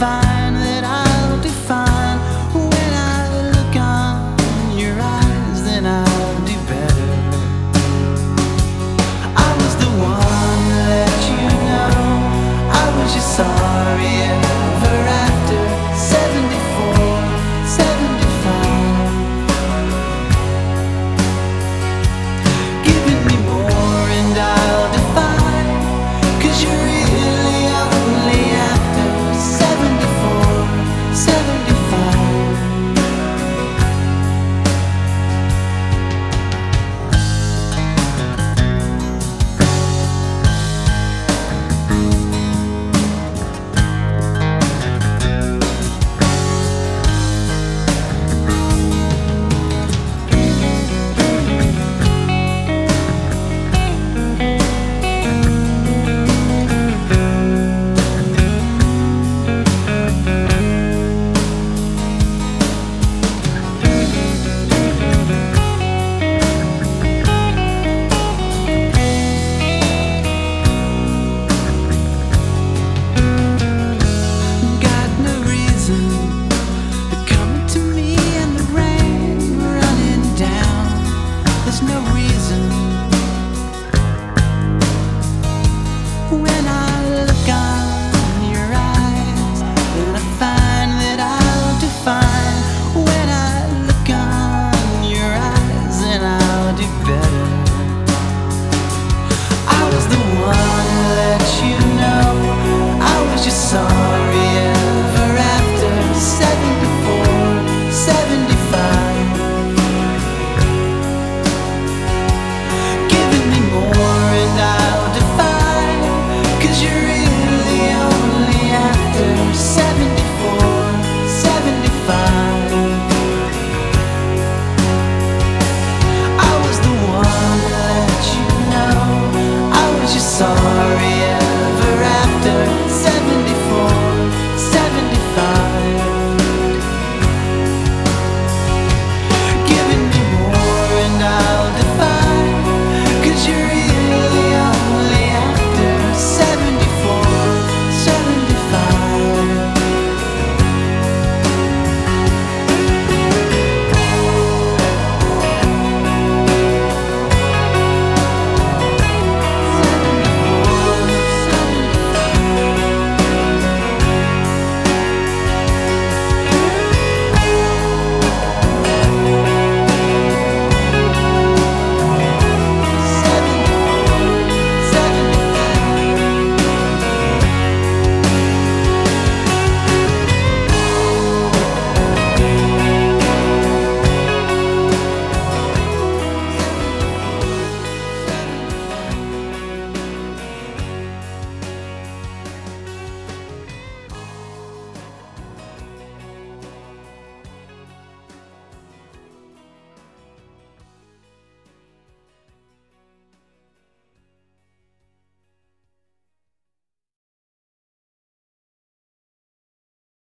find that I'll define. sorry